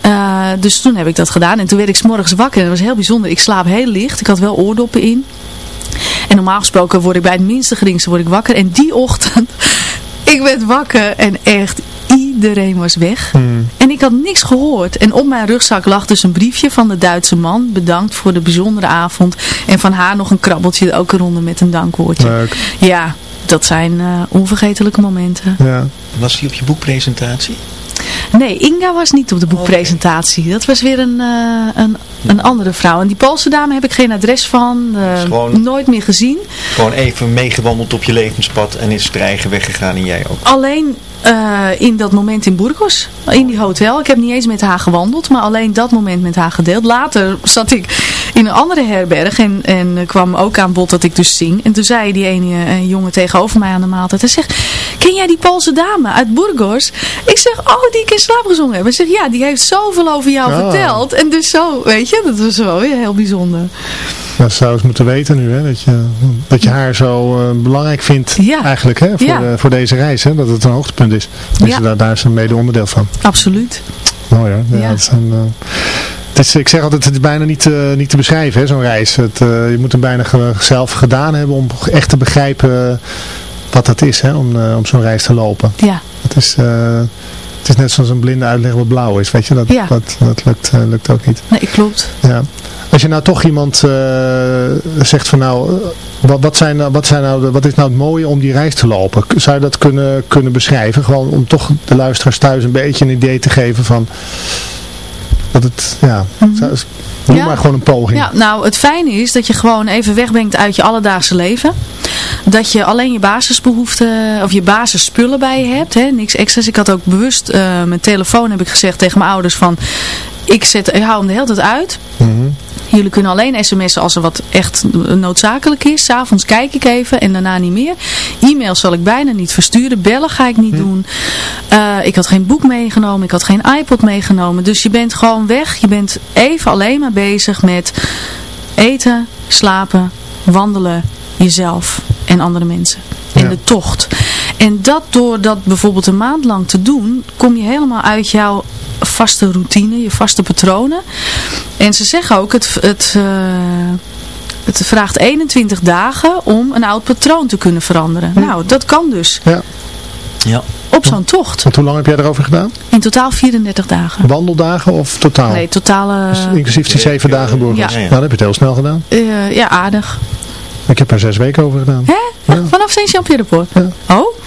dus toen heb ik dat gedaan. En toen werd ik s morgens wakker. En dat was heel bijzonder. Ik slaap heel licht. Ik had wel oordoppen in. En normaal gesproken word ik bij het minste geringste word ik wakker. En die ochtend, ik werd wakker en echt iedereen was weg. Hmm. En ik had niks gehoord. En op mijn rugzak lag dus een briefje van de Duitse man. Bedankt voor de bijzondere avond. En van haar nog een krabbeltje ook eronder met een dankwoordje. Leuk. Ja, dat zijn uh, onvergetelijke momenten. Ja. Was die op je boekpresentatie? Nee, Inga was niet op de boekpresentatie. Dat was weer een, uh, een, een andere vrouw. En die Poolse dame heb ik geen adres van. Uh, gewoon, nooit meer gezien. Gewoon even meegewandeld op je levenspad en is er eigen weggegaan en jij ook. Alleen uh, in dat moment in Burgos, in die hotel. Ik heb niet eens met haar gewandeld, maar alleen dat moment met haar gedeeld. Later zat ik in een andere herberg en, en kwam ook aan bod dat ik dus zing. En toen zei die ene een jongen tegenover mij aan de maaltijd. Hij zegt, ken jij die Poolse dame uit Burgos? Ik zeg, oh die ik in slaap gezongen heb. Hij zegt, ja die heeft zoveel over jou Oh. verteld. En dus zo, weet je, dat was wel weer heel bijzonder. Dat zou ze moeten weten nu, hè? Dat, je, dat je haar zo uh, belangrijk vindt Ja. eigenlijk hè? Voor, Ja. de- voor deze reis. Hè? Dat het een hoogtepunt is. Dus Ja. daar, daar is een mede onderdeel van. Absoluut. Mooi hoor. Ja, Ja. Het zijn, eh, het is, ik zeg altijd, het is bijna niet, eh, niet te beschrijven, hè, zo'n reis. Het, eh, je moet hem bijna zelf gedaan hebben om echt te begrijpen wat dat is, hè, om, eh, om zo'n reis te lopen. Ja, Het is, het is net zoals een blinde uitleg wat blauw is, weet je. Dat, Ja. dat, dat lukt, lukt ook niet. nee, klopt. Ja. Als je nou toch iemand zegt van nou, wat, wat, zijn, nou- wat, zijn nou de, wat is nou het mooie om die reis te lopen? Zou je dat kunnen, kunnen beschrijven? Gewoon om toch de luisteraars thuis een beetje een idee te geven van dat het, ja, zou- noem Ja. maar gewoon een poging. Ja, nou het fijne is dat je gewoon even wegbrengt uit je alledaagse leven. Dat je alleen je basisbehoeften of je basisspullen bij je hebt. Hè? Niks extra's. Ik had ook bewust eh, mijn telefoon heb ik gezegd tegen mijn ouders van... Ik, zet, ik hou hem de hele tijd uit. Mhm. Jullie kunnen alleen sms'en als er wat echt noodzakelijk is. S'avonds kijk ik even en daarna niet meer. E-mails zal ik bijna niet versturen. Bellen ga ik niet doen. Eh, ik had geen boek meegenomen. Ik had geen iPod meegenomen. Dus je bent gewoon weg. Je bent even alleen maar bezig met eten, slapen, wandelen, jezelf en andere mensen. En Ja. de tocht. En dat door dat bijvoorbeeld een maand lang te doen, kom je helemaal uit jouw vaste routine, je vaste patronen. En ze zeggen ook, het, het, eh, het vraagt 21 dagen om een oud patroon te kunnen veranderen. Nou, dat kan dus Ja. Ja. op zo'n tocht. Want hoe lang heb jij erover gedaan? In totaal 34 dagen. Wandeldagen of totaal? Nee, totale... Dus inclusief die zeven Ja. dagen Burgos. Ja. Nou, dan heb je het heel snel gedaan. eh, ja, aardig. Ik heb er zes weken over gedaan. Hè? Ja. Vanaf Saint-Jean-Pierre-de-Port? Ja. Oh?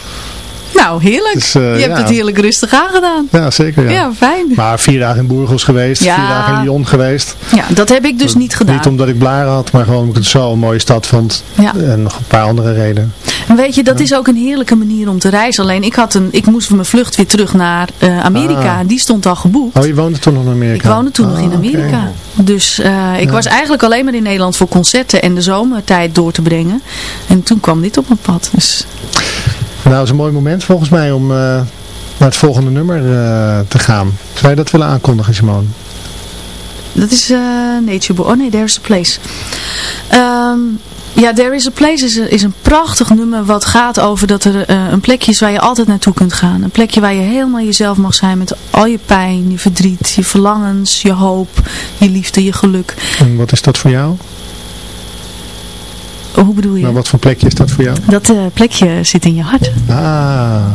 Nou, heerlijk. Dus, eh, je hebt ja. het heerlijk rustig aangedaan. Ja, zeker. Ja, Ja. fijn. Maar vier dagen in Burgos geweest, Ja. vier dagen in Lyon geweest. Ja, dat heb ik dus niet gedaan. Niet omdat ik blaren had, maar gewoon omdat ik het zo een mooie stad vond. En nog een paar andere redenen. En weet je, dat is ook een heerlijke manier om te reizen. Alleen ik, had een, ik moest voor mijn vlucht weer terug naar eh, Amerika. Ah. Die stond al geboekt. Oh, je woonde toen nog in Amerika? Ik woonde toen nog Ah, in oké. Amerika. Dus eh, ik was eigenlijk alleen maar in Nederland voor concerten en de zomertijd door te brengen. En toen kwam dit op mijn pad. Dus Nou, dat is een mooi moment volgens mij om eh, naar het volgende nummer eh, te gaan. Zou je dat willen aankondigen, Simone? dat is eh Nature Boy. Oh nee, There's a Place. Ehm, ja, There is a Place is een, is een prachtig nummer wat gaat over dat er een plekje is waar je altijd naartoe kunt gaan. Een plekje waar je helemaal jezelf mag zijn met al je pijn, je verdriet, je verlangens, je hoop, je liefde, je geluk. En wat is dat voor jou? Oh, hoe bedoel je? Nou, wat voor plekje is dat voor jou? Dat eh, plekje zit in je hart. Ah,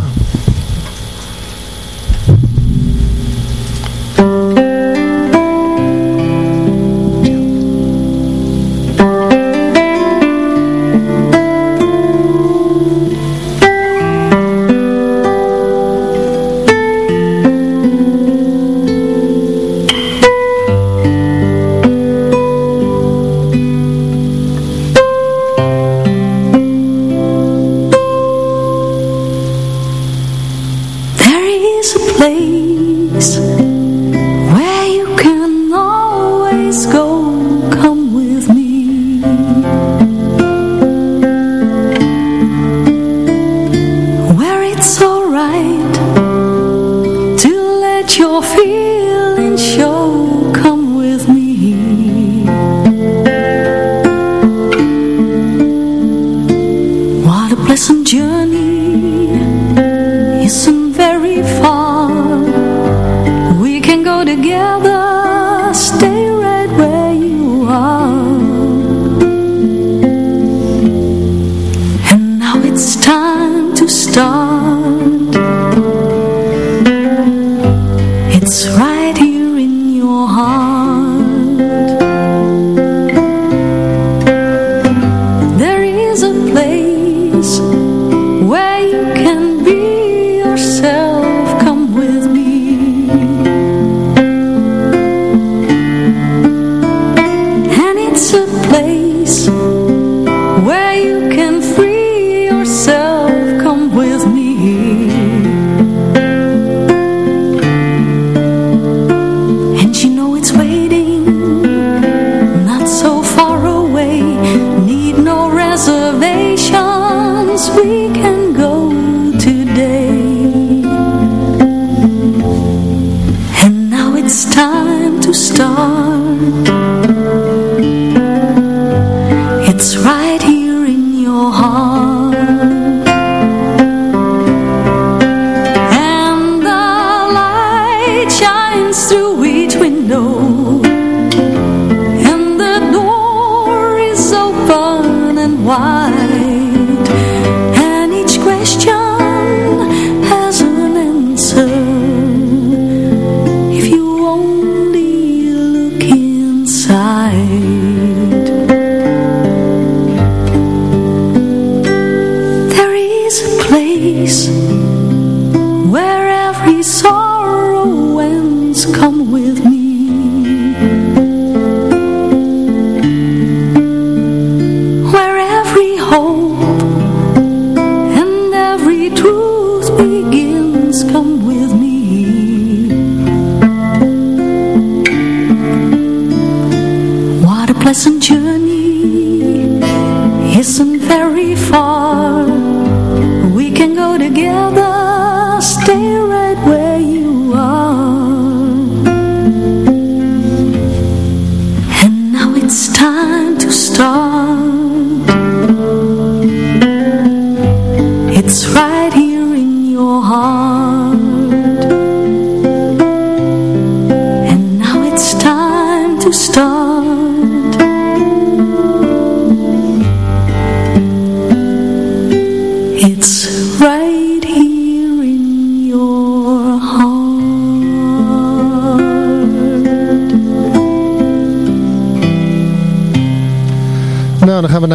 together, stay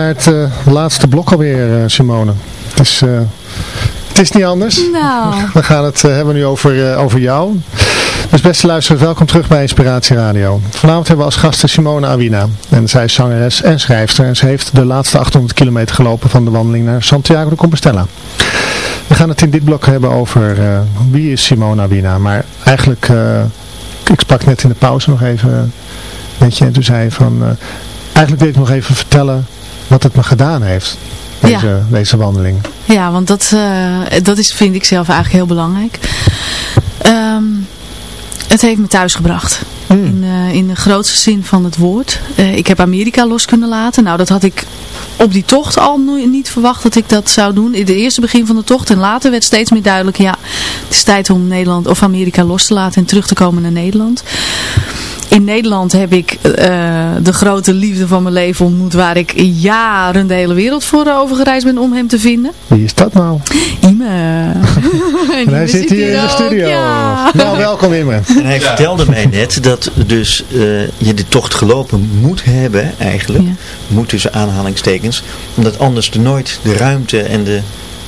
het uh, laatste blok alweer, uh, Simone. Het is, uh, het is niet anders. Nou. We gaan het hebben nu over, over jou. Dus beste luisteraars, welkom terug bij Inspiratie Radio. Vanavond hebben we als gasten Simone Awina. En zij is zangeres en schrijfster. En ze heeft de laatste 800 kilometer gelopen van de wandeling naar Santiago de Compostela. We gaan het in dit blok hebben over wie is Simone Awina. Maar eigenlijk, ik sprak net in de pauze nog even met je. En toen zei je van, eigenlijk wil ik nog even vertellen wat het me gedaan heeft, deze, ja. deze wandeling. Ja, want dat, uh, dat is, vind ik zelf eigenlijk heel belangrijk. Um, het heeft me thuis gebracht. Mm. In, uh, in de grootste zin van het woord. Uh, ik heb Amerika los kunnen laten. Nou, dat had ik op die tocht al niet verwacht dat ik dat zou doen. In het eerste begin van de tocht. En later werd steeds meer duidelijk. Ja, het is tijd om Nederland of Amerika los te laten en terug te komen naar Nederland in Nederland heb ik uh, de grote liefde van mijn leven ontmoet. Waar ik jaren de hele wereld voor overgereisd ben om hem te vinden. Wie is dat nou? Ime. en hij zit hier, in de studio. Ja. Nou, welkom Ime. En hij vertelde mij net dat dus uh, je de tocht gelopen moet hebben eigenlijk. Ja. Moet tussen aanhalingstekens. Omdat anders er nooit de ruimte en de,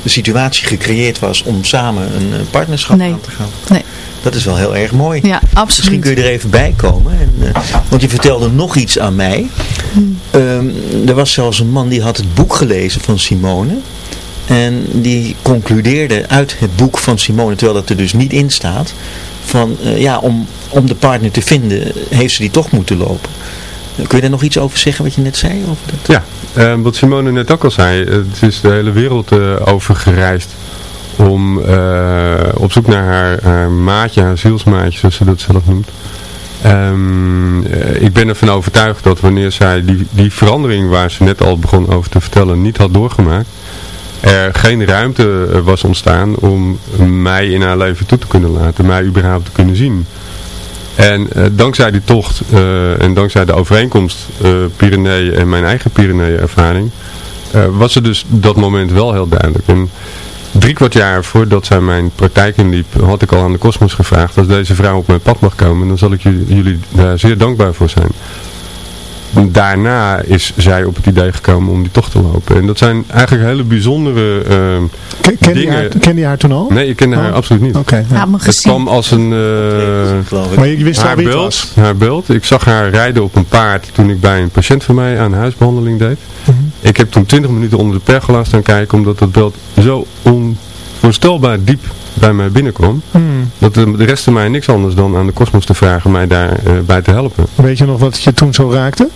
de situatie gecreëerd was om samen een partnerschap nee. aan te gaan. Nee. Dat is wel heel erg mooi. Ja, absoluut. Misschien kun je er even bij komen. En, uh, want je vertelde nog iets aan mij. Hmm. Um, er was zelfs een man die had het boek gelezen van Simone. En die concludeerde uit het boek van Simone, terwijl dat er dus niet in staat, van eh, ja, om, om de partner te vinden, heeft ze die toch moeten lopen. Kun je daar nog iets over zeggen wat je net zei? Over dat? Ja, uh, wat Simone net ook al zei, het is de hele wereld uh, over gereisd om op zoek naar haar, maatje, haar zielsmaatje, zoals ze dat zelf noemt. Um, ik ben ervan overtuigd dat wanneer zij die, die verandering waar ze net al begon over te vertellen niet had doorgemaakt, er geen ruimte was ontstaan om mij in haar leven toe te kunnen laten, mij überhaupt te kunnen zien. En dankzij die tocht en dankzij de overeenkomst uh, Pyreneeën en mijn eigen Pyreneeën ervaring, was er dus dat moment wel heel duidelijk. Drie kwart jaar voordat zij mijn praktijk inliep, had ik al aan de kosmos gevraagd, als deze vrouw op mijn pad mag komen, dan zal ik jullie daar zeer dankbaar voor zijn daarna is zij op het idee gekomen om die tocht te lopen. En dat zijn eigenlijk hele bijzondere uh, ken, ken dingen. Je haar, ken je haar toen al? Nee, ik kende haar oh. absoluut niet. Okay, ja. het kwam als een... Uh, maar je wist haar, beeld, was. haar beeld. Ik zag haar rijden op een paard toen ik bij een patiënt van mij aan huisbehandeling deed. Mm -hmm. Ik heb toen 20 minuten onder de pergola staan kijken omdat dat beeld zo onvoorstelbaar diep bij mij binnenkwam. Hmm. Dat de, de rest mij niks anders dan aan de kosmos te vragen mij daarbij uh, bij te helpen. Weet je nog wat je toen zo raakte?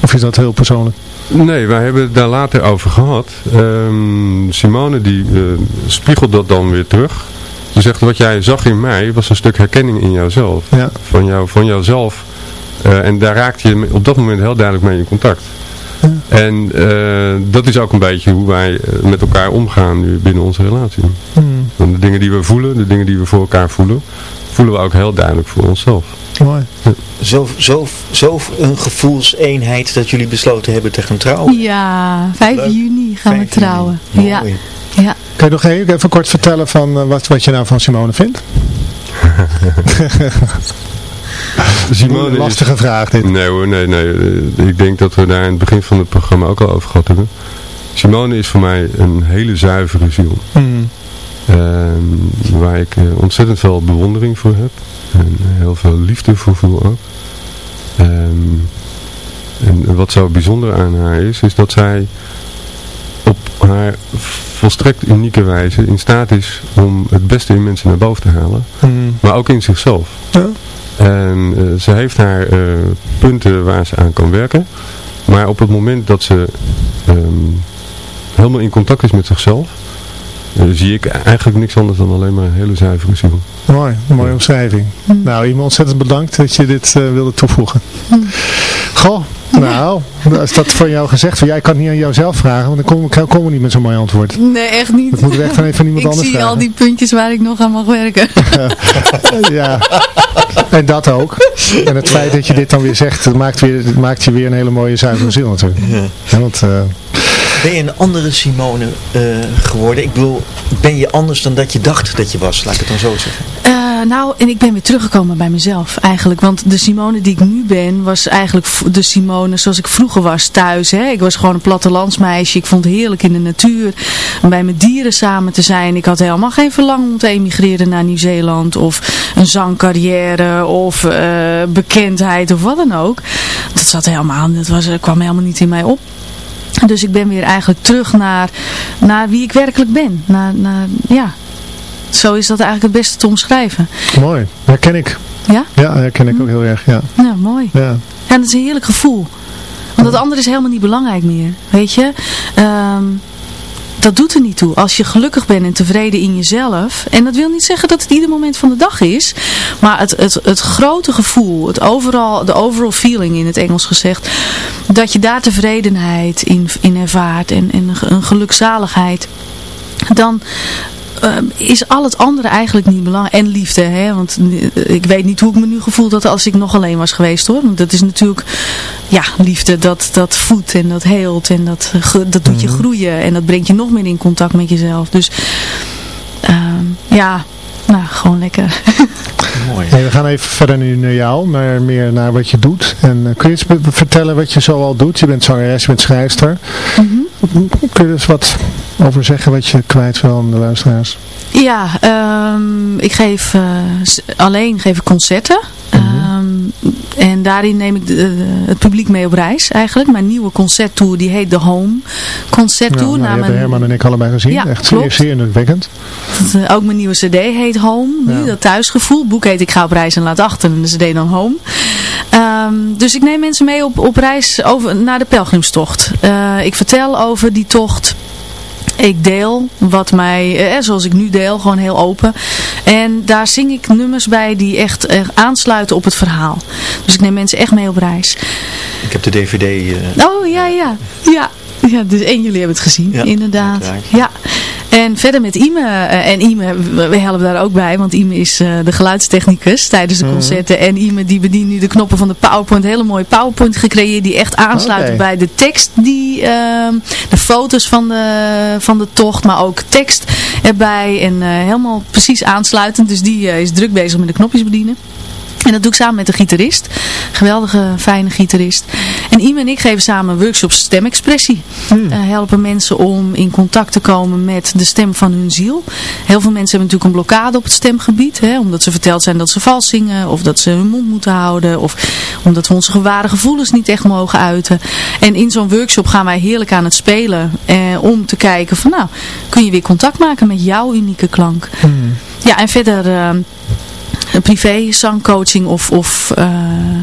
Of is dat heel persoonlijk? Nee, wij hebben het daar later over gehad. Um, Simone die uh, spiegelt dat dan weer terug. Ze zegt wat jij zag in mij was een stuk herkenning in jouzelf. Ja. Van, jou, van jouzelf. Uh, en daar raakte je op dat moment heel duidelijk mee in contact. En uh, dat is ook een beetje hoe wij met elkaar omgaan nu binnen onze relatie. Hmm. De dingen die we voelen, de dingen die we voor elkaar voelen, voelen we ook heel duidelijk voor onszelf. Mooi. Ja. Zo, zo, zo een gevoelseenheid dat jullie besloten hebben te gaan trouwen. Ja, 5 Leuk. juni gaan 5 we trouwen. juni. Ja. Mooi. ja. Kan je nog even, even kort vertellen van uh, wat, wat je nou van Simone vindt? Simone is- Lastige vraag dit. Nee hoor, nee, nee. Eh, Ik denk dat we daar in het begin van het programma ook al over gehad hebben. Simone is voor mij een hele zuivere ziel. Hmm. Ehm, waar ik eh, ontzettend veel bewondering voor heb. En heel veel liefde voor voel ook. Ehm, en wat zo bijzonder aan haar is, is dat zij op haar volstrekt unieke wijze in staat is om het beste in mensen naar boven te halen. Hmm. Maar ook in zichzelf. Ja. En eh, ze heeft haar eh, punten waar ze aan kan werken. Maar op het moment dat ze ehm, helemaal in contact is met zichzelf, eh, zie ik eigenlijk niks anders dan alleen maar een hele zuivere ziel. Mooi, een mooie omschrijving. Hmm. Nou, iemand ontzettend bedankt dat je dit eh, wilde toevoegen. Hmm. Goh, nou, als dat van jou gezegd wordt, jij kan het niet aan jouzelf vragen, want dan komen kom komen we niet met zo'n mooi antwoord. Nee, echt niet. Dat moeten we echt van even van iemand Ik anders zie vragen. al die puntjes waar ik nog aan mag werken. ja, en dat ook. En het feit dat je dit dan weer zegt, dat maakt, weer, maakt je weer een hele mooie zuivere ziel natuurlijk. Ja. Ja, want, eh, Ben je een andere Simone eh, geworden? Ik bedoel, ben je anders dan dat je dacht dat je was? Laat ik het dan zo zeggen. Eh, nou, en ik ben weer teruggekomen bij mezelf eigenlijk. Want de Simone die ik nu ben, was eigenlijk de Simone zoals ik vroeger was thuis. Hè. Ik was gewoon een plattelandsmeisje. Ik vond het heerlijk in de natuur. Bij mijn dieren samen te zijn. Ik had helemaal geen verlangen om te emigreren naar Nieuw-Zeeland. Of een zangcarrière. Of eh, bekendheid of wat dan ook. Dat zat helemaal, dat was, kwam helemaal niet in mij op. Dus ik ben weer eigenlijk terug naar, naar wie ik werkelijk ben. Naar, naar, ja, zo is dat eigenlijk het beste te omschrijven. mooi, herken ik. Ja? Ja, herken ik ook heel erg, ja. Ja, mooi. ja. En dat is een heerlijk gevoel. Want dat andere is helemaal niet belangrijk meer. Weet je? Ehm, dat doet er niet toe. Als je gelukkig bent en tevreden in jezelf. En dat wil niet zeggen dat het ieder moment van de dag is. Maar het, het, het grote gevoel. Het overal, de overall feeling in het Engels gezegd. Dat je daar tevredenheid in, in ervaart. En, en een gelukzaligheid. Dan is al het andere eigenlijk niet belangrijk. En liefde, hè. Want eh, ik weet niet hoe ik me nu gevoeld had als ik nog alleen was geweest, hoor. Want dat is natuurlijk, ja, liefde, dat, dat voedt en dat heelt. En dat, eh, dat doet je Mhm. groeien. En dat brengt je nog meer in contact met jezelf. Dus, ehm, ja, nou, gewoon lekker. Mooi. Hey, we gaan even verder nu naar jou, naar meer naar wat je doet. En eh, kun je eens vertellen wat je zo al doet? Je bent zangeres, je bent schrijfster. Mhm. Kun je er eens wat over zeggen wat je kwijt wil aan de luisteraars? Ja, ehm, ik geef eh, alleen geef ik concerten. Mhm. Ehm, En daarin neem ik de, het publiek mee op reis eigenlijk. Mijn nieuwe concerttour die heet The Home Concerttour. Ja, nou, hebben Herman en ik allebei gezien. Ja, Echt klopt. zeer, zeer indrukwekkend. Uh, ook mijn nieuwe cd heet Home. Nu, dat thuisgevoel. Het boek heet Ik ga op reis en laat achter. En de cd dan Home. Um, dus ik neem mensen mee op, op reis over, naar de pelgrimstocht. Uh, ik vertel over die tocht ik deel wat mij, eh, zoals ik nu deel, gewoon heel open. En daar zing ik nummers bij die echt eh, aansluiten op het verhaal. Dus ik neem mensen echt mee op reis. Ik heb de dvd... Uh... Oh, ja, ja. Ja, ja, dus en jullie hebben het gezien, inderdaad. Ja. En verder met Ime, uh, en Ime, we helpen daar ook bij, want Ime is uh, de geluidstechnicus tijdens de mhm. concerten. En Ime die bedient nu de knoppen van de PowerPoint, hele mooie PowerPoint gecreëerd die echt aansluiten bij de tekst, die, uh, de foto's van de, van de tocht, maar ook tekst erbij en eh, helemaal precies aansluitend. Dus die is druk bezig met de knopjes bedienen. En dat doe ik samen met de gitarist. Geweldige, fijne gitarist. En Ime en ik geven samen workshops stemexpressie. Hmm. Uh, helpen mensen om in contact te komen met de stem van hun ziel. Heel veel mensen hebben natuurlijk een blokkade op het stemgebied. Hè, omdat ze verteld zijn dat ze vals zingen. Of dat ze hun mond moeten houden. Of omdat we onze geware gevoelens niet echt mogen uiten. En in zo'n workshop gaan wij heerlijk aan het spelen. Eh, om te kijken van nou, kun je weer contact maken met jouw unieke klank. Hmm. Ja, en verder... Uh, privé zangcoaching of, of uh,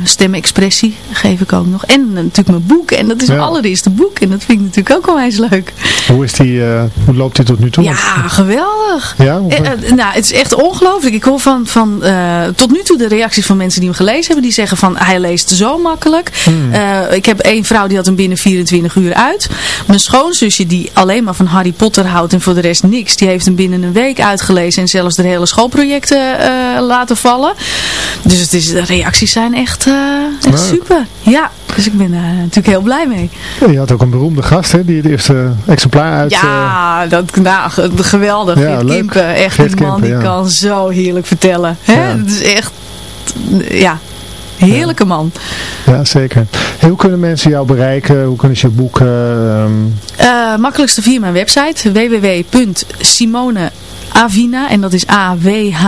stemexpressie geef ik ook nog. En natuurlijk mijn boek. En dat is mijn allereerste boek. En dat vind ik natuurlijk ook eens leuk. Hoe, is die, uh, hoe loopt die tot nu toe? Ja, geweldig. Ja, uh, nou, het is echt ongelooflijk. Ik hoor van, van tot nu toe de reacties van mensen die hem gelezen hebben. Die zeggen van, hij leest zo makkelijk. Hmm. ik heb één vrouw die had hem binnen 24 uur uit. Mijn schoonzusje die alleen maar van Harry Potter houdt en voor de rest niks. Die heeft hem binnen een week uitgelezen. En zelfs de hele schoolprojecten laten vallen. Dus het is, de reacties zijn echt, uh, echt super. Ja, dus ik ben er natuurlijk heel blij mee. Ja, je had ook een beroemde gast hè, die het eerste exemplaar uit... Ja, dat, nou, geweldig. Ja, Geert Kimpen, echt Geert een man die kan zo heerlijk vertellen. Hè? Het is echt, ja, heerlijke man. Ja, zeker. hoe kunnen mensen jou bereiken? Hoe kunnen ze je boeken? Um... Uh, makkelijkste via mijn website www.simone Avina. En dat is A-W-H-I-N-A.com.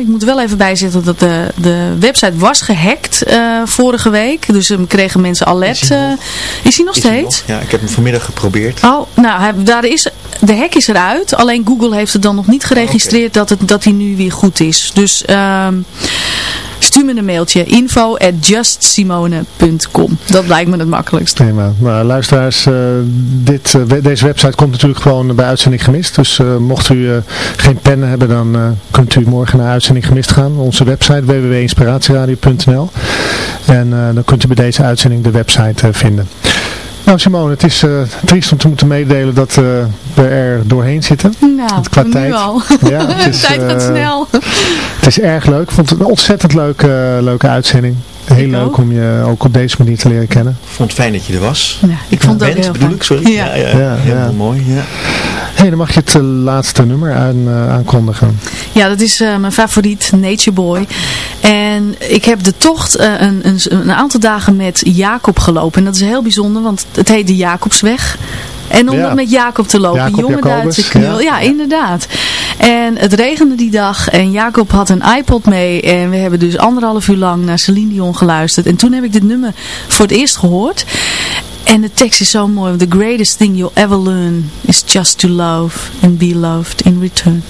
Ik moet wel even bijzetten dat de, de website was gehackt uh, vorige week. Dus um, kregen mensen alert. Is hij nog, uh, is hij nog is steeds? Hij nog? Ja, ik heb hem vanmiddag geprobeerd. Oh, nou, hij, daar is, de hack is eruit. Alleen Google heeft het dan nog niet geregistreerd oh, dat, het, dat hij nu weer goed is. Dus... Um, Een mailtje. info at justsimone.com Dat lijkt me het makkelijkst. Nou, luisteraars, uh, dit, uh, deze website komt natuurlijk gewoon bij uitzending gemist. Dus uh, mocht u geen pen hebben, dan kunt u morgen naar uitzending gemist gaan. Onze website www.inspiratieradio.nl En dan kunt u bij deze uitzending de website vinden. Nou Simone, het is uh, triest om te moeten meedelen dat uh, we er doorheen zitten. Nou, qua nu tijd. al. Ja, het is, tijd gaat uh, snel. Het is erg leuk. Ik vond het een ontzettend leuke, leuke uitzending. Heel leuk om je ook op deze manier te leren kennen. Ik vond het fijn dat je er was. Ja, ik vond het ook heel bedoel ik, sorry. Ja, ja, ja, heel mooi. Ja. hey, dan mag je het eh, laatste nummer aan, uh, aankondigen. Ja, dat is uh, mijn favoriet, Nature Boy. En ik heb de tocht uh, een, een, een, aantal dagen met Jacob gelopen. En dat is heel bijzonder, want het heet de Jacobsweg. En om nog met Jacob te lopen. Jacob, jonge Duitse knul. Ja. ja, inderdaad. En het regende die dag. En Jacob had een iPod mee. En we hebben dus anderhalf uur lang naar Celine Dion geluisterd. En toen heb ik dit nummer voor het eerst gehoord. En de tekst is zo mooi. The greatest thing you'll ever learn is just to love and be loved in return.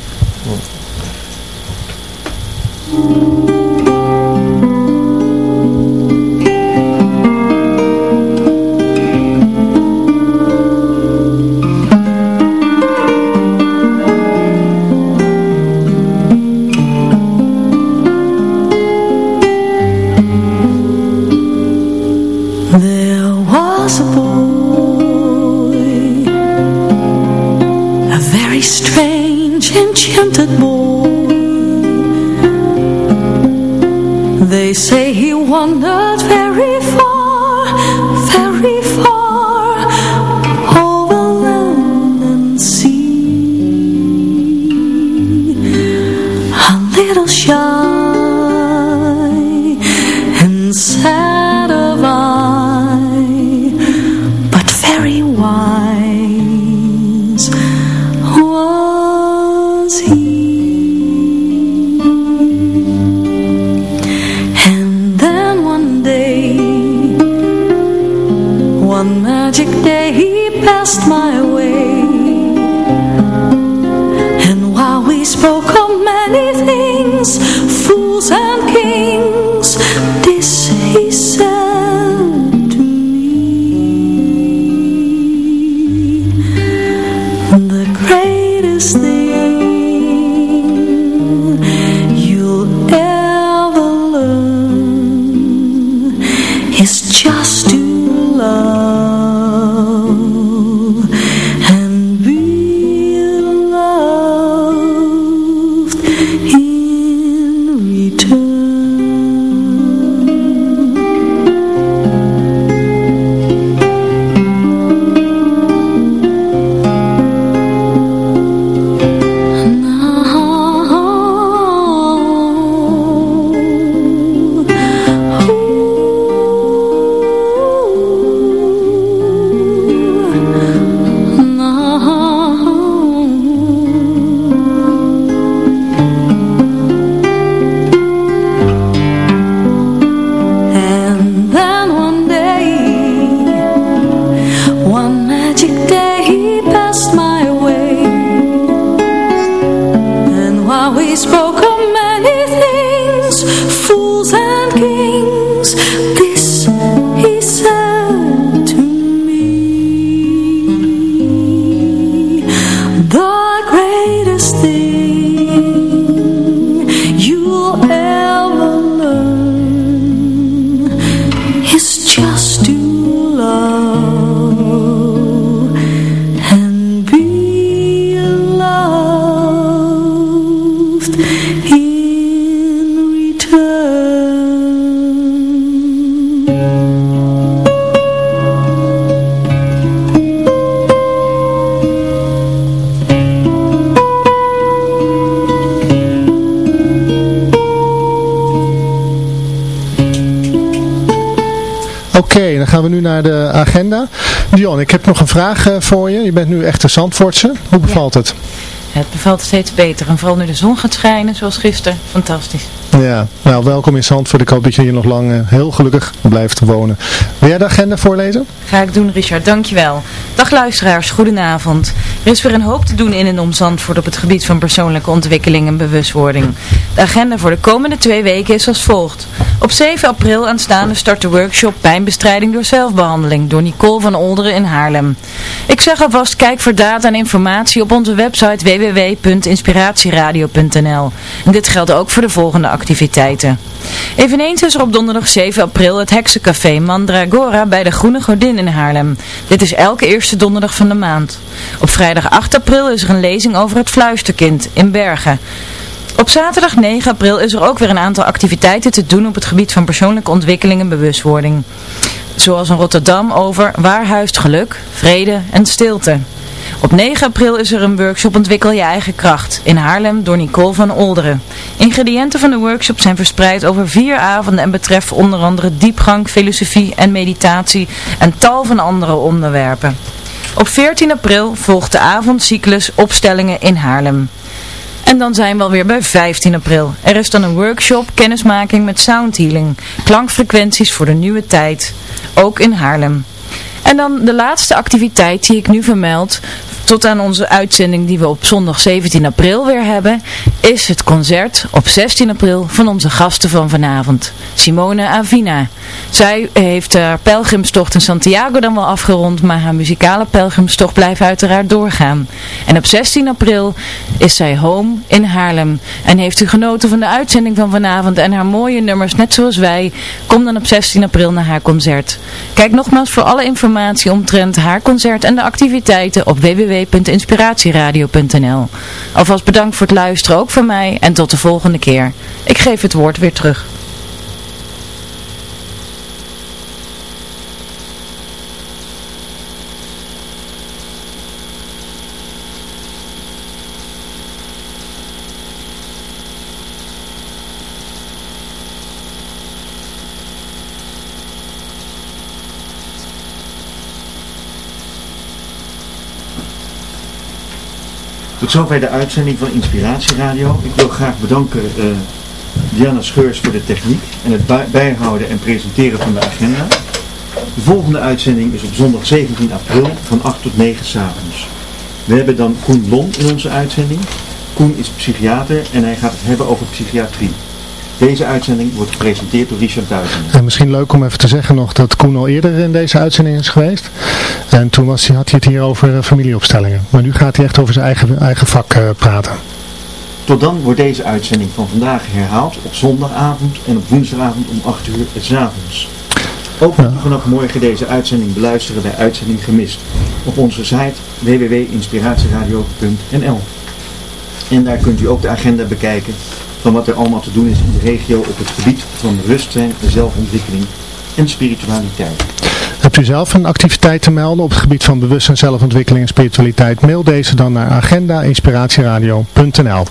They say he wandered very Ik heb nog een vraag eh, voor je. Je bent nu echt een Zandvoortse. Hoe bevalt het? Het bevalt steeds beter. En vooral nu de zon gaat schijnen, zoals gisteren. Fantastisch. Ja, nou welkom in Zandvoort. Ik hoop dat je hier nog lang eh, heel gelukkig blijft wonen. Wil jij de agenda voorlezen? Ga ik doen, Richard. Dankjewel. Dag luisteraars, goedenavond. Er is weer een hoop te doen in en om Zandvoort op het gebied van persoonlijke ontwikkeling en bewustwording. De agenda voor de komende twee weken is als volgt. Op 7 april aanstaande start de workshop Pijnbestrijding door zelfbehandeling door Nicole van Olderen in Haarlem. Ik zeg alvast, kijk voor data en informatie op onze website www.inspiratieradio.nl. En dit geldt ook voor de volgende activiteiten. Eveneens is er op donderdag 7 april het heksencafé Mandragora bij de Groene Godin in Haarlem. Dit is elke eerste donderdag van de maand. Op vrijdag 8 april is er een lezing over het fluisterkind in Bergen. Op zaterdag 9 april is er ook weer een aantal activiteiten te doen op het gebied van persoonlijke ontwikkeling en bewustwording. Zoals in Rotterdam over waar huist geluk, vrede en stilte. Op 9 april is er een workshop Ontwikkel je eigen kracht in Haarlem door Nicole van Olderen. Ingrediënten van de workshop zijn verspreid over vier avonden en betreffen onder andere diepgang, filosofie en meditatie en tal van andere onderwerpen. Op 14 april volgt de avondcyclus Opstellingen in Haarlem. En dan zijn we alweer bij 15 april. Er is dan een workshop kennismaking met soundhealing. Klankfrequenties voor de nieuwe tijd. Ook in Haarlem. En dan de laatste activiteit die ik nu vermeld tot aan onze uitzending die we op zondag 17 april weer hebben, is het concert op 16 april van onze gasten van vanavond, Simone Avina. Zij heeft haar pelgrimstocht in Santiago dan wel afgerond, maar haar muzikale pelgrimstocht blijft uiteraard doorgaan. En op 16 april is zij home in Haarlem. En heeft u genoten van de uitzending van vanavond en haar mooie nummers, net zoals wij, kom dan op 16 april naar haar concert. Kijk nogmaals voor alle informatie omtrent haar concert en de activiteiten op www www.inspiratieradio.nl Alvast bedankt voor het luisteren ook van mij en tot de volgende keer. Ik geef het woord weer terug. Tot zover de uitzending van Inspiratieradio. Ik wil graag bedanken uh, Diana Scheurs voor de techniek en het bijhouden en presenteren van de agenda. De volgende uitzending is op zondag 17 april van 8 tot 9 s'avonds. We hebben dan Koen Lon in onze uitzending. Koen is psychiater en hij gaat het hebben over psychiatrie. Deze uitzending wordt gepresenteerd door Richard Duizen. En misschien leuk om even te zeggen nog dat Koen al eerder in deze uitzending is geweest. En toen was, had hij het hier over eh, familieopstellingen. Maar nu gaat hij echt over zijn eigen, eigen vak uh, praten. Tot dan wordt deze uitzending van vandaag herhaald op zondagavond en op woensdagavond om 8 uur het avonds. Ook u vanaf morgen deze uitzending beluisteren bij Uitzending Gemist op onze site www.inspiratieradio.nl En daar kunt u ook de agenda bekijken wat er allemaal te doen is in de regio op het gebied van bewustzijn, zelfontwikkeling en spiritualiteit. Hebt u zelf een activiteit te melden op het gebied van bewustzijn, zelfontwikkeling en spiritualiteit? Mail deze dan naar agendainspiratieradio.nl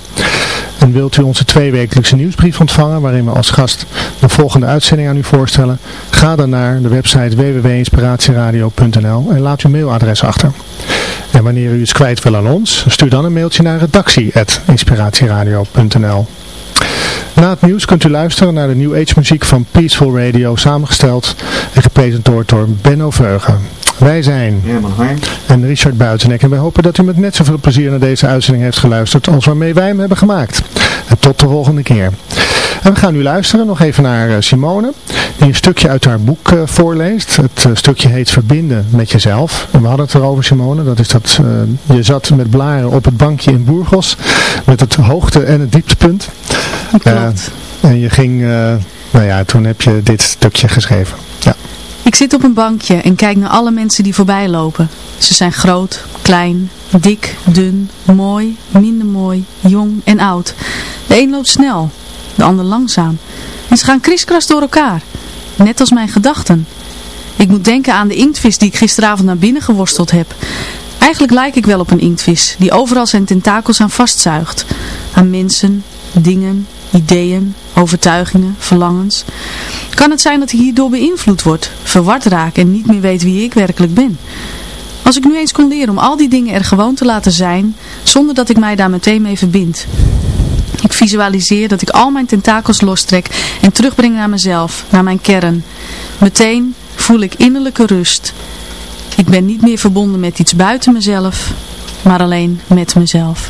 En wilt u onze tweewekelijkse nieuwsbrief ontvangen waarin we als gast de volgende uitzending aan u voorstellen? Ga dan naar de website www.inspiratieradio.nl en laat uw mailadres achter. En wanneer u iets kwijt wil aan ons, stuur dan een mailtje naar redactie.inspiratieradio.nl na het nieuws kunt u luisteren naar de New Age muziek van Peaceful Radio, samengesteld en gepresenteerd door Benno Veugen. Wij zijn Herman Harm en Richard Buitenek en wij hopen dat u met net zoveel plezier naar deze uitzending heeft geluisterd als waarmee wij hem hebben gemaakt. En tot de volgende keer. En we gaan nu luisteren nog even naar eh, Simone, die een stukje uit haar boek uh, voorleest. Het uh, stukje heet Verbinden met jezelf. En we hadden het erover, Simone, dat is dat je zat met blaren op het bankje in Burgos, met het hoogte- en het dieptepunt. Klopt. en je ging, nou ja, toen heb je dit stukje geschreven. Ja. Ik zit op een bankje en kijk naar alle mensen die voorbij lopen. Ze zijn groot, klein, dik, dun, mooi, minder mooi, jong en oud. De een loopt snel, de ander langzaam. En ze gaan kriskras door elkaar. Net als mijn gedachten. Ik moet denken aan de inktvis die ik gisteravond naar binnen geworsteld heb. Eigenlijk lijk ik wel op een inktvis, die overal zijn tentakels aan vastzuigt. Aan mensen, dingen, ideeën, overtuigingen, verlangens. Kan het zijn dat ik hierdoor beïnvloed word, verward raak en niet meer weet wie ik werkelijk ben? Als ik nu eens kon leren om al die dingen er gewoon te laten zijn, zonder dat ik mij daar meteen mee verbind. Ik visualiseer dat ik al mijn tentakels lostrek en terugbreng naar mezelf, naar mijn kern. Meteen voel ik innerlijke rust. Ik ben niet meer verbonden met iets buiten mezelf, maar alleen met mezelf.